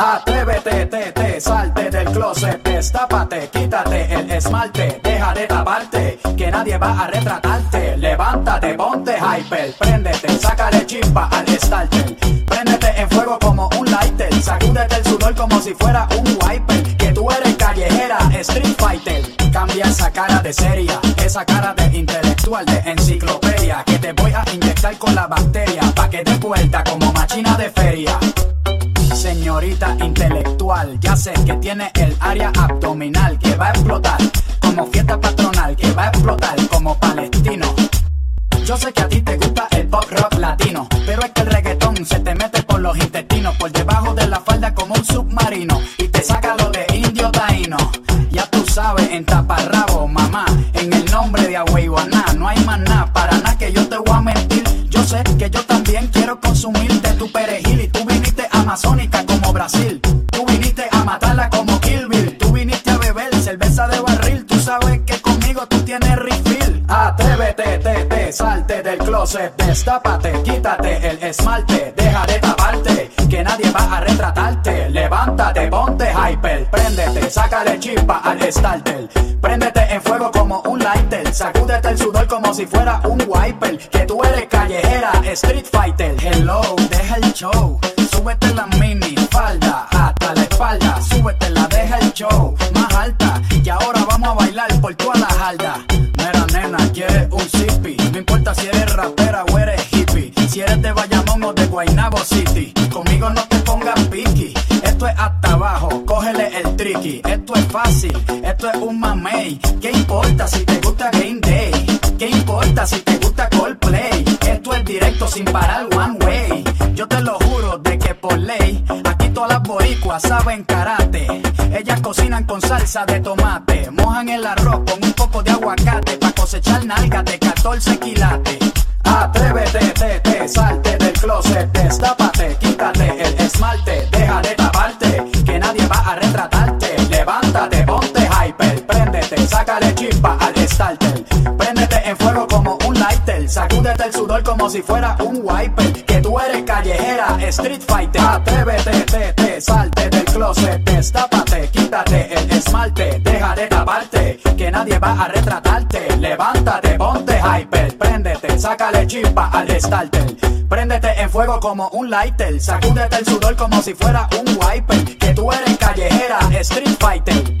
Atrévete, te, te, salte del closet, destápate, quítate el esmalte, deja de taparte, que nadie va a retratarte. Levántate, ponte hyper, préndete, sácale chispa al starter. Préndete en fuego como un lighter, sacúdete el sudor como si fuera un wiper. Que tú eres callejera, street fighter. Esa cara de seria, esa cara de intelectual, de enciclopedia. Que te voy a inyectar con la bacteria, pa' que te vuelta como machina de feria. Señorita intelectual, ya sé que tiene el área abdominal que va a explotar como fiesta patronal, que va a explotar como palestino. Yo sé que a ti te gusta el pop rock latino, pero es que el reggaetón se te mete por los intestinos, por debajo de la falda como un submarino y te saca lo de en taparrabo, mamá, en el nombre de Agüeyuaná, no hay nada, para nada que yo te voy a mentir. Yo sé que yo también quiero consumir de tu perejil y tú viniste amazónica como Brasil. Tú viniste a matarla como Kill. Tú viniste a beber cerveza de barril. Tú sabes que conmigo tú tienes refill. Atrévete, te, te, salte del closet, destápate, quítate el esmalte, deja de taparte, que nadie va a retratarte. Levántate, ponte hyper, sácale chispa al starter. Préndete en fuego como un lighter, sacúdete el sudor como si fuera un wiper. Que tú eres callejera, street fighter. Hello, deja el show, súbete la mini falda hasta la espalda, súbete la deja el show más alta. Y ahora vamos a bailar por toda la jarda. Mira, nena, quieres un zippy. No importa si eres rapera o eres hippie. Si eres de Bayamón o de Guaynabo City. Conmigo no te pongas piqui. Esto es hasta abajo, Esto es fácil, esto es un mamey. ¿Qué importa si te gusta Game Day? ¿Qué importa si te gusta Coldplay? Esto es directo sin parar one way. Yo te lo juro de que por ley, aquí todas las boricuas saben karate. Ellas cocinan con salsa de tomate, mojan el arroz con un poco de aguacate para cosechar nalgas de 14 quilates. Atrévete, te, te, salte del closet, destápate, quítate starter. Préndete en fuego como un lighter, sacúdete el sudor como si fuera un wiper. Que tú eres callejera, street fighter. Atrévete, te, te, salte del closet, destápate, quítate el esmalte, deja de taparte, que nadie va a retratarte. Levántate, ponte hyper, préndete, sácale chispa al starter. Préndete en fuego como un lighter, sacúdete el sudor como si fuera un wiper. Que tú eres callejera, street fighter.